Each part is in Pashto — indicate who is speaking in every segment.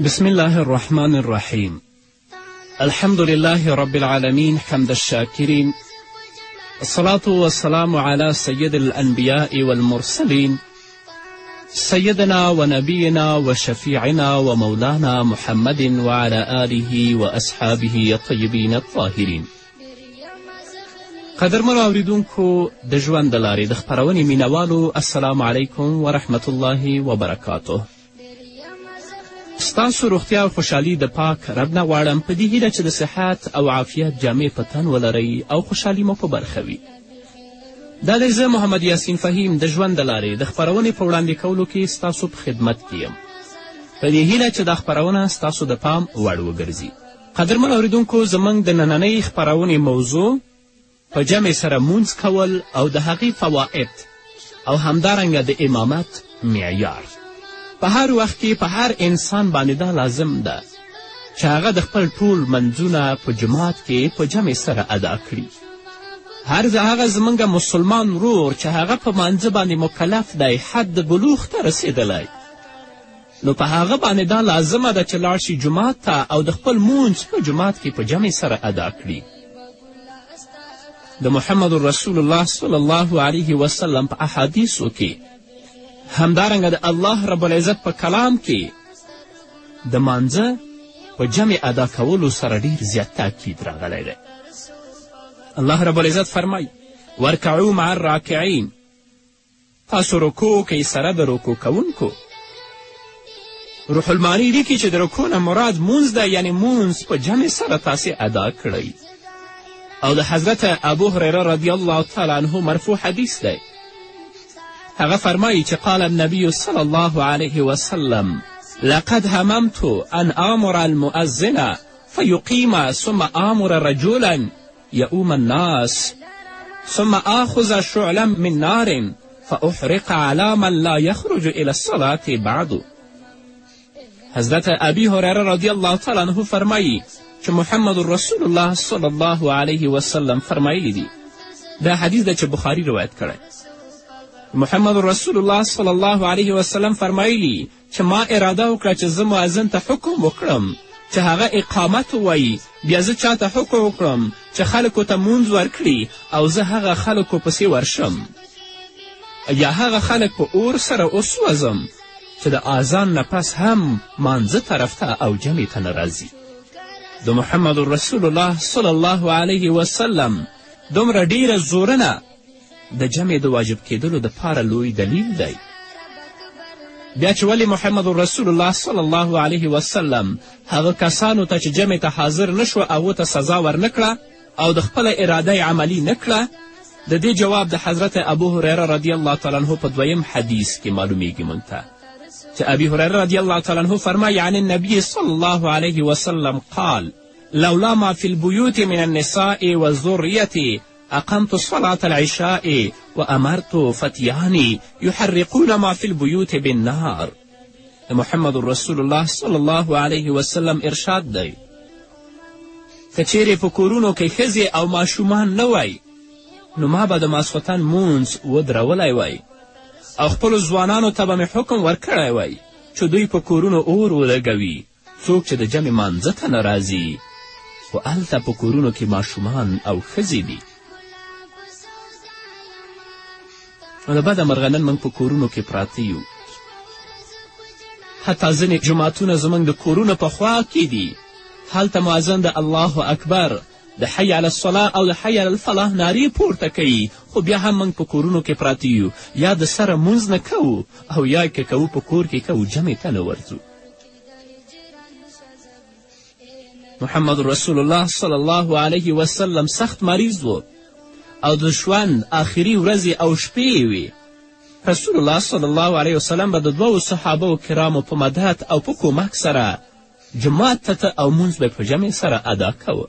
Speaker 1: بسم الله الرحمن الرحيم الحمد لله رب العالمين حمد الشاكرين الصلاة والسلام على سيد الأنبياء والمرسلين سيدنا ونبينا وشفيعنا ومولانا محمد وعلى آله وأصحابه الطيبين الطاهرين قدر من د دجوان دلاري دخبروني د السلام عليكم ورحمة الله وبركاته ستاسو روغتیا او خوشحالي د پاک رب نه غواړم په دې هیله چې د صحت او عافیت جامې په تن ولرئ او خوشحالي مو په برخه وي دا دی زه محمد یاسین فهیم د ژوند د لارې د خپرونې په وړاندې کولو کې ستاسو په خدمت کې یم په دې هیله چې دا خپرونه ستاسو د پام وړ وګرځي قدرمن اوریدونکو زموږ د نننۍ خپرونې موضوع په جمع سره مونځ کول او د هغې فواید او همدارنګه د امامت معیار په هر وخت کې په هر انسان باندې دا لازم ده چې هغه د خپل ټول منځونه په جماعت کې په جمع سره ادا کړي هر هغه زمونږ مسلمان ورور چې هغه په مانځه باندې مکلف دی حد بلوغ ته رسېدلی نو په هغه باندې دا لازمه ده چې لاړ شي جومات ته او د خپل مونځ په جومات کې په جمع سره ادا کړي د محمد رسول الله صلی الله علیه وسلم په احادیثو کې همدارنګه د الله رب العزت په کلام کې د مانځه په جمع ادا کولو سره ډیر زیات تاکید راغلی دی الله رب العزت فرمایي ورکعو مع الراکعین تاسو رکوع کوئ سره د رکوع کوونکو روح المعانی لیکي چې د رکوع نه مراد مونځ ده یعنی مونځ په جمع سره تاسې ادا کړئ او د حضرت ابو هریره رضی الله تعالی عنه مرفوع حدیث دی هغه فرمایی چې قال النبی صلی الله علیه وسلم لقد هممت ان آمر المؤذن فیقیم ثم آمر رجولا یعوم الناس ثم آخذ شعلا من نار فأحرق على من لا يخرج إلى الصلاة بعد حضرت ابی هریره رضی الله تعالی عنه فرمایی چې محمد رسول الله صلی الله علیه وسلم فرمایلی دي دا حدیث ده چې بخاری روایت کړی محمد رسول الله صلی الله علیه وسلم فرمایلی چې ما اراده وکړه چې زه مؤذن ته حکم وکړم چې هغه اقامت ووایي بیا زه چا ته حکم وکړم چې خلکو ته مونځ ورکړي او زه هغه خلکو پسې ورشم یا هغه خلک په اور سره وسوځم چې د آذان نه پس هم مانځه طرف ته او جمع ته نه راځي د محمد رسول الله صلی الله علیه وسلم دومره ډیره زورنه د جمع د واجب کېدلو د پاره لوی دلیل دی بیا چې ولې محمد رسول الله صلی الله علیه وسلم هغه کسانو ته چې جمع ته حاضر نه شو هغو ته سزا ورنه کړه او د خپله اراده یې عملي نه کړه د دې جواب د حضرت ابو هریره رضی الله تعالی عنه په دویم حدیث کې معلومیږي مونږ ته چې ابي هریره رضی الله تعالی عنه فرمایي عن النبي صلی الله علیه وسلم قال لولا ما في البيوت من النساء والذرية اقمت صلاة العشاء وامرت فتياني يحرقون ما في البيوت بالنار د محمد رسول الله صلی الله علیه وسلم ارشاد دی که چیرې په کورونو کې ښځې او ماشومان نه وای نو ما به د ماسخوتن مونځ ودرولی وای او خپلو ځوانانو ته به مې حکم ورکړی وای چې دوی په کورونو اور ولګوي څوک چې د جمع مانځه ته نه راځي خو هلته په کورونو کې ماشومان او ښځې دي نو د بده مرغه نن موږ په کورونو کې پراته یو حتی ځینې جوماتونه زموږ د کورونو په خوا کې دي هلته معذن د الله اکبر د حی علی الصلاح او د حی علی الفلاح نارې پورته کوي خو بیا هم موږ په کورونو کې پراته یو یا د سره مونځ نه کوو او یا که کوو په کور کې کوو جمع ته نه ورځو محمد رسول الله صلی الله علیه وسلم سخت مریض و او د ژوند آخري ورځې او شپې وې رسول الله صلی الله علیه وسلم به د دوو صحابه و کرامو په مدد او په کمک سره جماعت ته او مونځ به په جمع سره ادا کوه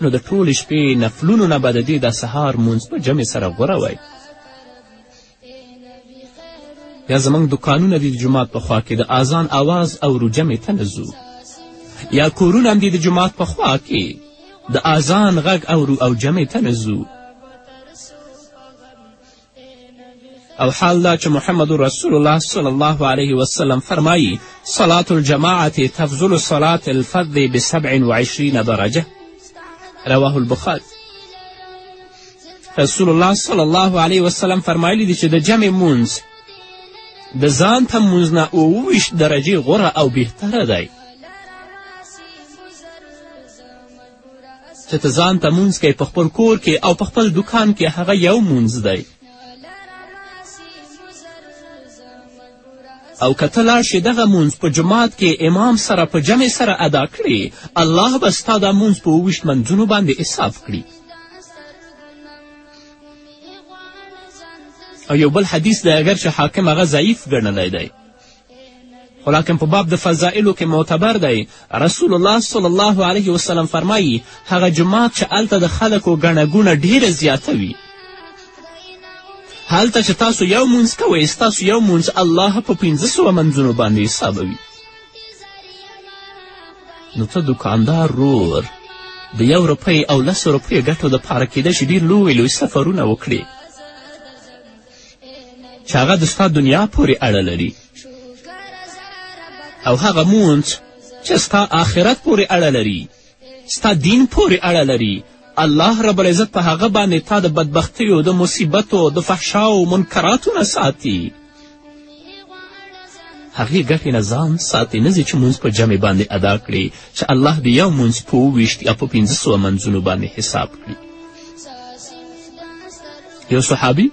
Speaker 1: نو د ټولې شپې نفلونو نه به د دې دا سهار مونځ په جمع سره غوره وای یا زموږ دکانونه دي د جومات په خوا کې د اذان اواز او روجمې ته نه ځو یا کورونه هم دي د جومات په خوا کې د اذان غږ او رو او جمع ته نه ځو او حال دا چې محمد رسول الله صلی الله علیه وسلم فرمایی صلات الجماعت تفضل صلات الفرد بسبع وعشرین درجه رواه البخاری رسول الله صلی الله علیه وسلم فرمایلی دی چې د جمع مونځ د ځان ته مونځ نه اوویشت درجې غوره او بهتره دی چې ته ځان ته مونځ کوې په خپل کور کې او په خپل دکان کې هغه یو مونځ دی او که ته لاړ شې دغه مونځ په جماعت کې امام سره په جمع سره ادا کړې الله به ستا دا مونځ په اوویشت منځونو باندې حساب کړي او یو بل حدیث دی اګر چې حاکم هغه ضعیف ګڼلی دی خو لاکن په باب د فضائلو کې معتبر دی رسول الله صلی الله علیه وسلم فرمایی هغه جماعت چې هلته د خلکو ګڼه ګونه ډیره زیاته وي هلته چې تاسو یو مونځ کوئ ستاسو یو مونځ الله په پنځه سوه منځونو باندې حسابوي نو ته دکاندار رور د یو روپۍ او لسو روپیو ګټو دپاره کیدای شي ډېر لوی لوی سفرونه وکړي چې هغه د ستا دنیا پورې اړه لري او هغه مونځ چې ستا آخرت پورې اړه لري ستا دین پورې اړه لري الله رب العزت په هغه باندې تا د بدبختیو د مصیبتو د فحشاو منکراتو نه ساتي هغې ګټې نه ځان ساتې نه ځې چې مونځ په جمع باندې ادا کړې چې الله دې یو مونځ په اوویشت یا په پنځه سوه منځونو باندې حساب کړي یو صحابي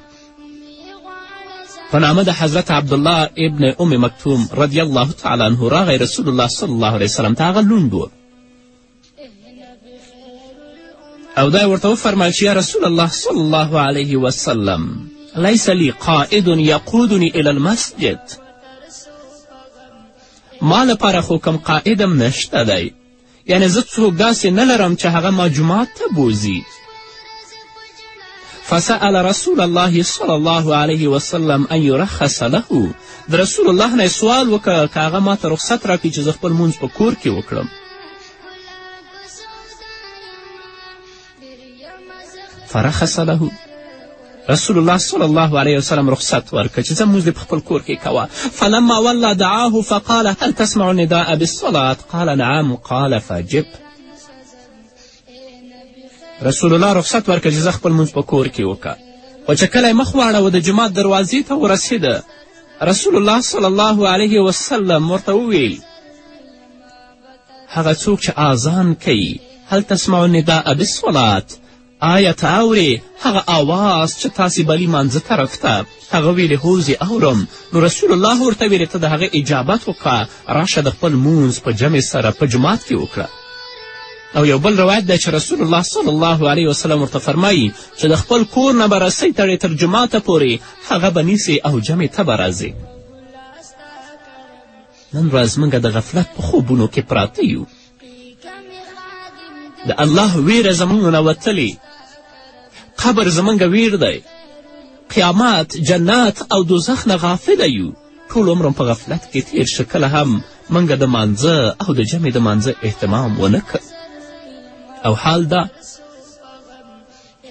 Speaker 1: په نامه د حضرت عبدالله ابن ام مکتوم رضی الله تعالی عنه راغی رسول الله صلی الله علیه وسلم ته هغه لوند و او دا ورته وفرمایل چې یا رسول الله صلی الله علیه وسلم لیس لی قائد یقودنی الی المسجد ما لپاره خو کم قائدم نشته دی یعنې زه څوک داسې نه لرم چې هغه ما جومات ته بوځي فسأل رسول الله صلی الله علیه وسلم ان یرخص له د رسول الله نه سوال وکړه که هغه ما ته رخصت راکړي چې زه خپل مونځ په کور کې وکړم فرخص له رسول الله صلی الله علیه وسلم رخصت ورکړه چې ځه مونځ دې په خپل کور کې کوه فلما ولا دعاه فقال هل تسمع النداء بالصلاة قال نعم قال فجب رسول الله رخصت ورکړه چې زه خپل مونځ په کور کې وکړه خو چې کله یې مخ واړوه د جومات دروازې ته ورسېده رسول الله صلی الله علیه وسلم ورته وویل هغه څوک چې آزان کوي هل تسمع نداء بالصلات آیا ته اورې هغه آواز چې تاسې بلی مانځه طرف ته هغه ویلې هو زه اورم نو رسول الله ورته ویلې ته د هغه اجابت وکړه راشه د خپل مونځ په جمع سره په جماعت کې وکړه او یو بل روایت دی چې رسول الله صلی الله علیه وسلم ورته فرمایي چې د خپل کور نه به رسۍ تړې تر جماعته پورې هغه به نیسې او جمع ته به راځې نن ورځ موږ د غفلت په خوبونو کې پراته یو د الله ویره زموږ نه وتلې قبر زموږ ویر دی قیامت جنت او دوزخ نه غافله یو ټول عمر په غفلت کې تیر شه کله هم موږ د مانځه او د جمع د مانځه اهتمام ونه کړ او حال دا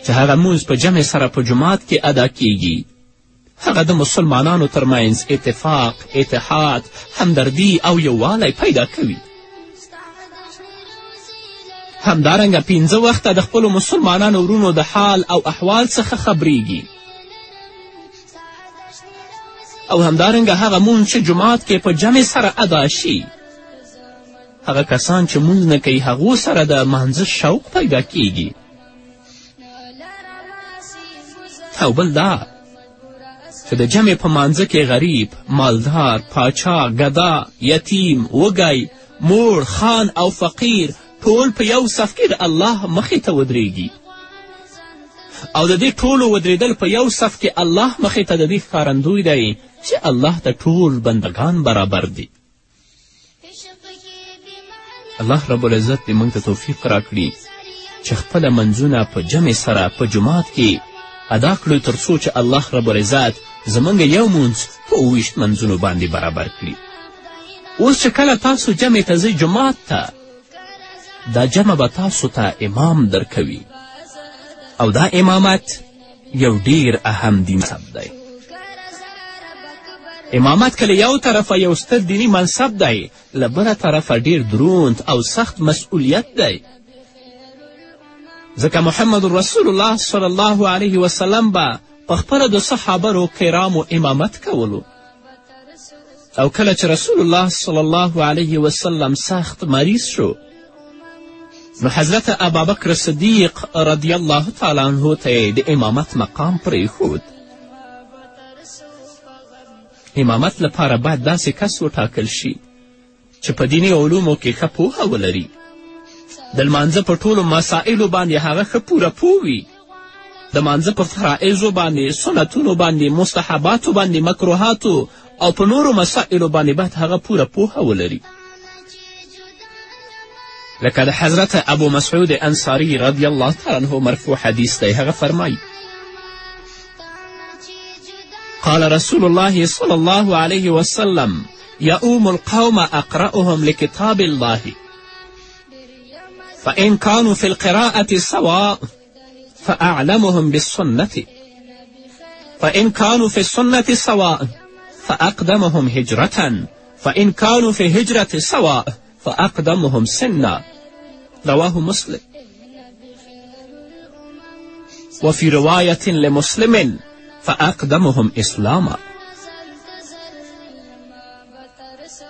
Speaker 1: چې هغه مونځ په جمع سره په جماعت کې ادا کیږي هغه د مسلمانانو ترمنځ اتفاق اتحاد همدردي او یووالی پیدا کوي همدارنګه پنځه وخته د خپلو مسلمانانو ورونو د حال او احوال څخه خبریږي او همدارنګه هغه مونځ چې جماعت کې په جمع سره ادا شي هغه کسان چې مونځ نه کوي هغو سره د مانځه شوق پیدا کیږي او بل دا چې د جمع په مانځه کې غریب مالدار پاچا ګدا یتیم وږی موړ خان او فقیر ټول په یو صف کې د الله مخې ته ودرېږي او د دې ټولو ودرېدل په یو صف کې الله مخې ته د دې ښکارندوی دی چې الله ته ټول بندگان برابر دي الله رب العزت دې موږ ته توفیق راکړي چې خپله منځونه په جمع سره په جماعت کې ادا کړو تر څو چې الله رب العزت زموږ یو مونځ په اوویشت منځونو باندې برابر کړي اوس چې کله تاسو جمع ته ځئ جماعت ته دا جمع به تاسو ته امام درکوي او دا امامت یو ډیر اهم دیني منصب دی امامت که له یو طرفه یو ستر دیني منصب دی له بله طرفه ډیر دروند او سخت مسئولیت دی ځکه محمد رسول الله صلی الله علیه وسلم به په خپله د صحابه کرامو امامت کولو او کله چې رسول الله صلی الله علیه وسلم سخت مریض شو نو حضرت ابابکر صدیق رضی الله تعالی عنه ته یې د امامت مقام پرېښود امامت لپاره باید داسې کس وټاکل شي چې په دیني علومو کې ښه پوهه ولري د لمانځه په ټولو مسایلو باندې هغه ښه پوره پوه وي د مانځه په فرائضو باندې سنتونو باندې مستحباتو باندې مکروهاتو او په نورو مسائلو باندې باید هغه پوره پوهه ولري لکه د حضرت ابو مسعود انصاری رضی الله تعالی عنه مرفوع حدیث دی هغه فرمایي قال رسول الله صلی الله علیه وسلم یعوم القوم اقرأهم لکتاب الله فإن كانوا في القراءة سواء فأعلمهم بالسنة فإن كانوا في السنة سواء فأقدمهم هجرة فإن كانوا في هجرة سواء فاقدمهم سنا رواه مسلم وفي رواية لمسلم فاقدمهم اسلاما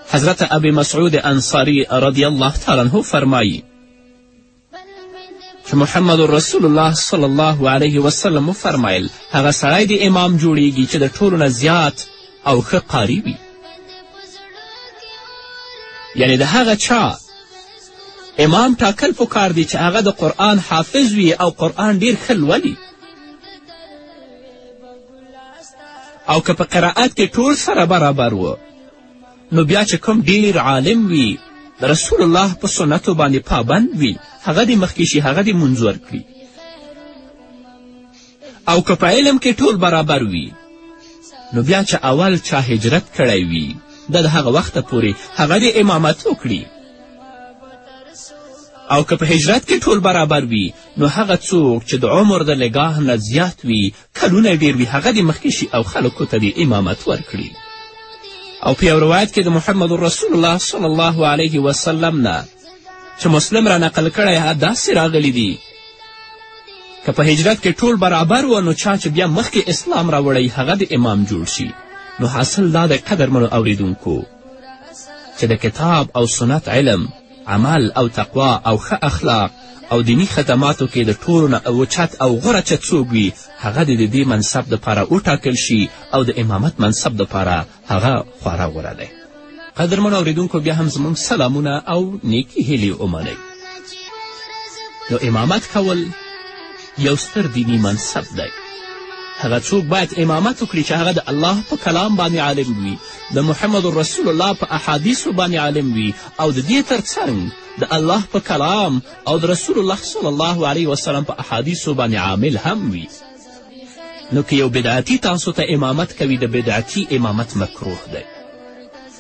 Speaker 1: حضرت ابي مسعود انصاري رضي الله تعالى عنه فرمائی چې محمد رسول الله صلی الله علیه وسلم وفرمایل هغه سړی د امام جوړیږي چې د ټولو نه زیات او ښه قاري وي یعنی د هغه چا امام ټاکل پکار دی چې هغه د قرآن حافظ وي او قرآن ډیر ښه لولي او که په قرائت کې ټول سره برابر و نو بیا چې کوم ډیر عالم وي د رسول الله په سنتو باندې پابند وي هغه دې مخکې شي هغه دې مونځ ورکړي او که په علم کې ټول برابر وي نو بیا چې اول چا هجرت کړی وي دا د هغه وخته پورې هغه دې امامت وکړي او که په هجرت کې ټول برابر وي نو هغه څوک چې د عمر د نګاه نه زیات وي کلونه یې ډېر وي هغه دې مخکې شي او خلکو ته دې امامت ورکړي او په یو روایت کې د محمد رسول الله صلی الله علیه وسلم نه چې مسلم را نقل کړی داسې راغلی دي که په هجرت کې ټول برابر و نو چا چې بیا مخکې اسلام راوړی هغه د امام جوړ شي نو حاصل دا د قدرمنو اوریدونکو چې د کتاب او سنت علم عمل او تقوا او ښه اخلاق او دیني خدماتو کې د ټولو نه اوچت او غوره چت څوک وي هغه دې د دې منصب دپاره وټاکل شي او د امامت منصب دپاره هغه خورا غوره دی قدرمنو اورېدونکو بیا هم زموږ سلامونه او نیکي هیلې ومنئ نو امامت کول یو ستر دیني منصب دی هغه څوک باید امامت وکړي چې هغه د الله په کلام باندې عالم وي د محمد رسول الله په احادیثو باندې عالم وي او د دې تر څنګ د الله په کلام او د رسول الله صلی الله علیه وسلم په احادیثو باندې عامل هم وي نو که یو بدعتي تاسو ته امامت کوي د بدعتي امامت مکروه دی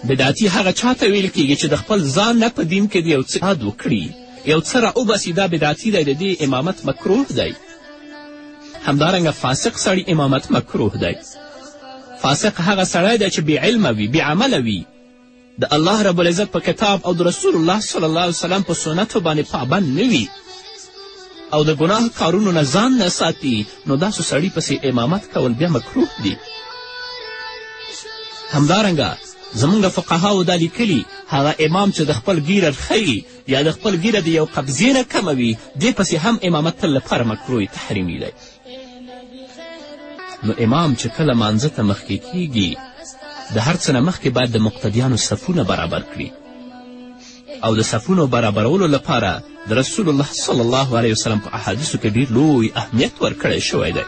Speaker 1: بدعتي هغه چا ته ویل کیږي چې د خپل ځان نه په دین کې د یو څه یاد وکړي یو څه راوباسي دا بدعتي دی د دې امامت مکروه دی همدارنګه فاسق سړي امامت مکروه دی فاسق هغه سړی دی چې بې علمه وي بې عمله وي د الله رب العزت په کتاب او د رسول الله صلی الله علیه وسلم په سنتو باندې پابند نه وي او د ګناه کارونو نه ځان نه ساتي نو داسو سړي پسې امامت کول بیا مکروه دي همدارنګه زمونږ فقهاو دا لیکلي هغه امام چې د خپل ګیره ښیي یا د خپل ګیره د یو قبضې نه کموي دې پسې هم امامت تل لپاره مکروه تحریمي دی نو امام چې کله مانځه ته مخکې کیږي د هر څه نه مخکې باید د مقتدیانو صفونه برابر کړي او د صفونو برابرولو لپاره د رسول الله صلی الله علیه وسلم په احادیثو کې ډیر لوی اهمیت ورکړی شوی دی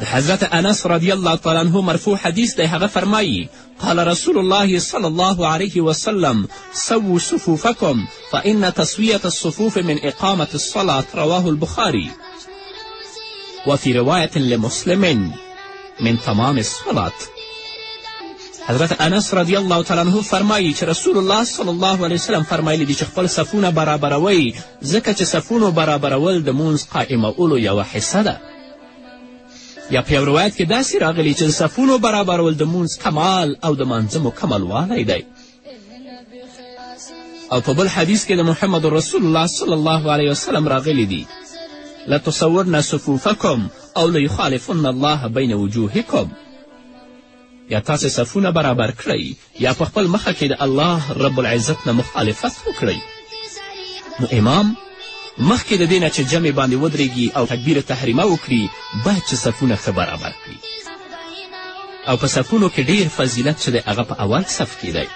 Speaker 1: د حضرت انس رضی الله تعالی عنه مرفوع حدیث دی هغه فرمایی قال رسول الله صلى الله عليه وسلم سووا صفوفكم فإن تسوية الصفوف من إقامة الصلاة رواه البخاري وفي رواية لمسلم من تمام الصلاة حضرت انس رضی الله تعالی عنه فرمایي چې رسول الله صلی الله علیه وسلم فرمایلی دي چې خپل صفونه برابروئ ځکه چې صفونو برابرول د مونځ قائمولو یوه حصه ده یا په یو روایت کې داسې راغلي چې د صفونو برابرول د مونځ کمال او د مانځه مکملوالی دی او په بل حدیث کې د محمد رسول الله صلی الله علیه وسلم راغلی دي لتصورن صفوفکم او لیخالفن الله بین وجوهکم یا تاسې صفونه برابر کړئ یا په خپل مخه کې د الله رب العزت نه مخالفت وکړئ نو امام مخکې د دې نه چې جمع باندې ودرېږي او تکبیر تحریمه وکړي باید چې صفونه ښه برابر کړي او په صفونو کې ډیر فضیلت چې دی هغه په اول صف کې دی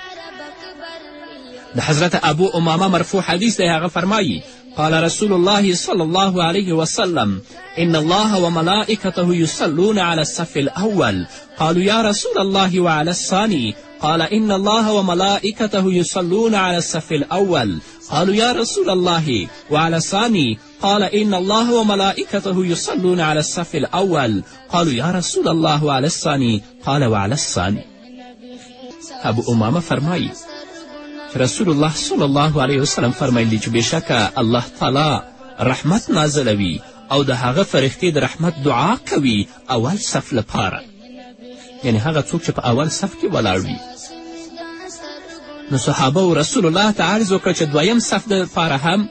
Speaker 1: د حضرت ابو امامه مرفوع حدیث دی هغه فرمایی قال رسول الله صلى الله عليه وسلم إن الله وملائكته يصلون على الصف الأول قالوا يا رسول الله وعلى الثاني قال إن الله وملائكته يصلون على الصف الأول قالوا يا رسول الله وعلى الثاني قال إن الله وملائكته يصلون على الصف الأول قالوا يا رسول الله وعلى الثاني قال وعلى الثاني ابو امامه فرمایی رسول الله صلی الله علیه وسلم فرمایلی چې بېشکه الله تعالی رحمت نازلوي او د هغه فرښتې د رحمت دعا کوي اول صف لپاره یعنی هغه څوک چې په اول صف کې ولاړ وي نو صحابه و رسول الله ته عرض وکړه چې دویم صف دپاره هم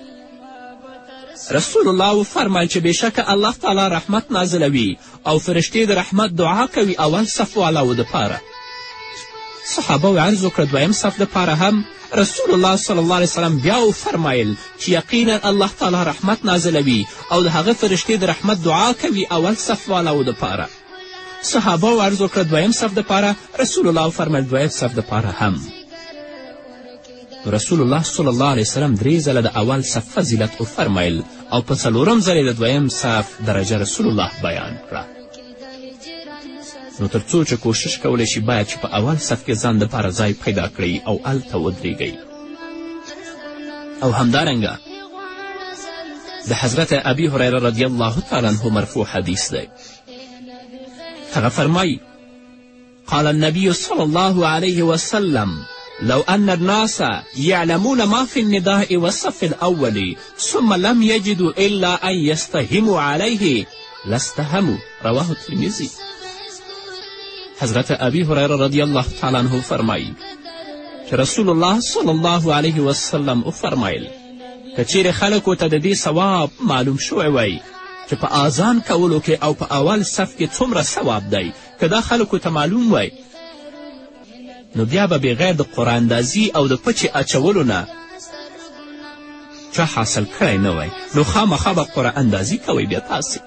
Speaker 1: رسول الله وفرمایل چې بېشکه الله تعالی رحمت نازلوي او فرشتې د رحمت دعا کوي اول صف والاو دپاره صحابه و عرض وکړه دویم صف دپاره هم رسول الله صلی الله علیه وسلم بیا وفرمایل چې یقینا الله تعالی رحمت نازلوي او د هغه فرشتې د رحمت دعا کوي اول صف والاو دپاره صحابه و عرض وکړه دویم صف دپاره رسول الله وفرمایل دویم صف دپاره هم رسول الله صلی الله علیه وسلم درې ځله د اول صف فضیلت وفرمیل او په څلورم ځل د دویم صف درجه رسول الله بیان کړه نو تر څو چې کوشش کولی شي باید چې په اول صف کې ځان دپاره ځای پیدا کړئ او هلته ودرېږئ او همدارنګه د حضرت ابي هريره رضی الله تعالی عنه مرفوع حدیث دی هغه فرمایي قال النبي صلى الله عليه وسلم لو أن الناس يعلمون ما في النداء والصف الأول ثم لم يجدوا إلا أن يستهموا عليه لاستهموا رواه الترمذي حضرت ابي هريره رضی الله تعالی عنه فرمایي چې رسول الله صلی الله علیه وسلم وفرمایل که چیرې خلکو ته د دې ثواب معلوم شوی وای چې په آزان کولو کې او په اول صف کې څومره ثواب دی که دا خلکو ته معلوم وای نو بیا به بغیر د قراندازي او د پچې اچولو نه چا حاصل کړی نه وای نو خامخا به قرعه اندازي کوئ بیا تاسې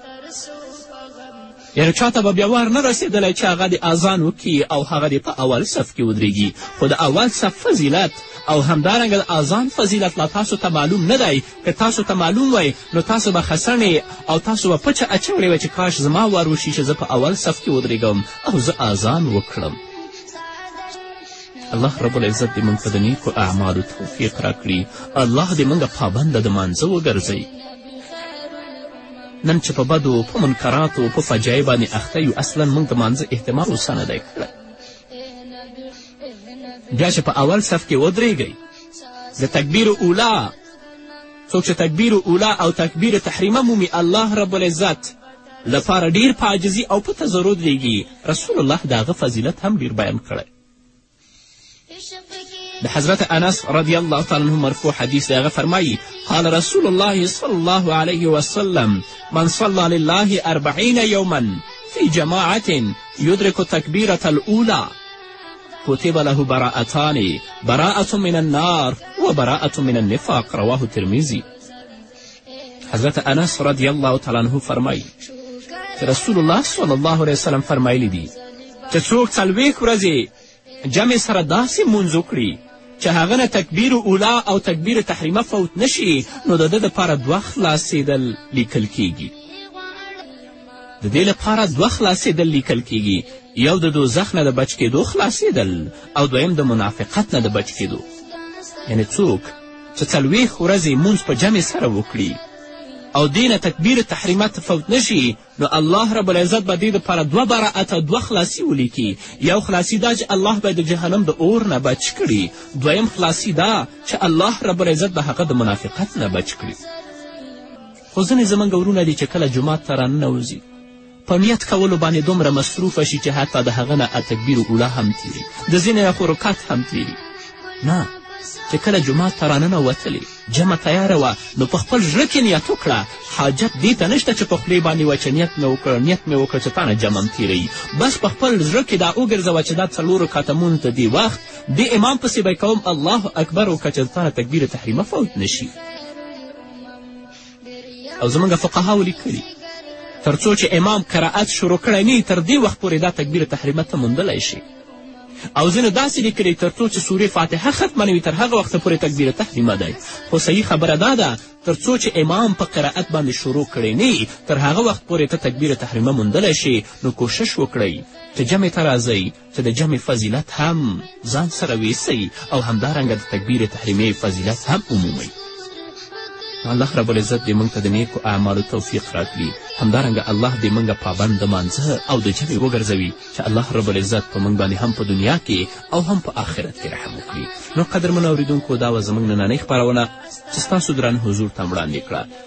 Speaker 1: یعنې چاته به بیا وار نه رسېدلی چې هغه د اذان وکړي او هغه دې په اول صف کې ودرېږي خو د اول صف فضیلت او همدارنګه د اذان فضیلت لا تاسو ته معلوم نه دی که تاسو ته معلوم وای نو تاسو به خسڼې او تاسو به پچه اچولې وای چې کاش زما وار وشي چې زه په اول صف کې ودرېږم او زه اذان وکړم الله رب العزت دې موږ ته د نیکو اعمالو توفیق راکړي الله دې موږ پابنده د مانځه وګرځوي نن چې په بدو په منکراتو په فجایع باندې اخته یو اصلا موږ د مانځه اهتمام اوسه نه دی کړی بیا چې په اول صف کې ودرېږئ د تکبیر اولا څوک چې تکبیر اولا او تکبیر تحریمه مومي الله رب العزت لپاره ډیر په عاجزي او په تضرد لیږي رسول الله د هغه فضیلت هم ډیر بیان کړی د حضرت انس رضی الله تعالی عنه مرفوع حدیث دی هغه فرمایي قال رسول الله صلی الله علیه وسلم من صلى لله اربعین یوما في جماعة يدرك التكبيرة الأولى کتب له براءتان براءة من النار و براءة من النفاق رواه ترمیزی حضرت انس رضی الله تعالی عنه فرمایي چې رسول الله صلی الله علیه وسلم فرمایلی دي چې څوک څلوېښت ورځې جمع سره داسې مونځ وکړي چې هغه نه تکبیر اولا او تکبیر تحریمه فوت نشي نو د ده دپاره دوه خلاصېدل لیکل کیږي د دې لپاره دوه خلاصېدل لیکل کیږي یو د دوزخ نه د بچ کېدو خلاصېدل او دویم د منافقت نه د بچ کېدو یعنې څوک چې څلوېښت ورځې مونځ په جمع سره وکړي او دې نه تکبیر تحریمه تفوت نشي نو الله رب العزت به دې دپاره دوه براعته دوه خلاصي ولیکي یو خلاصي دا چې الله به د جهنم د اور نه بچ کړي دویم خلاصي دا چې الله رب العزت به هغه د منافقت نه بچ کړي خو ځینې زموږ ورونه دي چې کله جومات ته راننوځي په نیت کولو باندې دومره مصروفه شي چې حتی د هغه نه اتکبیر اوړه هم تیري د ځینې نه خو رکات هم تیري نه چې کله جومات ته راننوتلې جمع تیاره وه نو په خپل زړه کې نیت وکړه حاجت دې ته نشته چې په خولې باندې وه چې نیت مې وکړ نیت مې وکړ چې تا نه جمع هم تیروي بس په خپل زړه کې دا وګرځوه چې دا څلور رکاته مونځ د دې وخت دې امام پسې به کوم الله اکبر وکړه چې د تا نه تکبیر تحریمه فوت نه شي او زمونږ فقهاو لیکلي تر څو چې امام قرائت شروع کړی نه تر دې وخت پورې دا تکبیر تحریمه ته موندلی شي او ځینو داسې لیکلي تر څو چې سورې فاتحه ختمه نه وي تر هغه وخته پورې تکبیر تحریمه دی خو صحیح خبره دا ده تر څو چې امام په قرائت باندې شروع کړی نه تر هغه وخت پورې ته تکبیر تحریمه موندلی شي نو کوشش وکړئ چې جمع ته راځئ ته د جمع فضیلت هم ځان سره ویسئ او همدارنګه د تکبیر تحریمې فضیلت هم ومومئ الله رب العزت دې موږ ته د نیکو اعمالو توفیق راکړي همدارنګه الله دې موږ پابند د مانځه او د جمع وګرځوي چې الله رب العزت په موږ باندې هم په دنیا کې او هم په آخرت کې رحم وکړي نو قدرمنو اورېدونکو دا وه زموږ نننۍ خپرونه چې ستاسو درانه حضور ته وړاندې کړه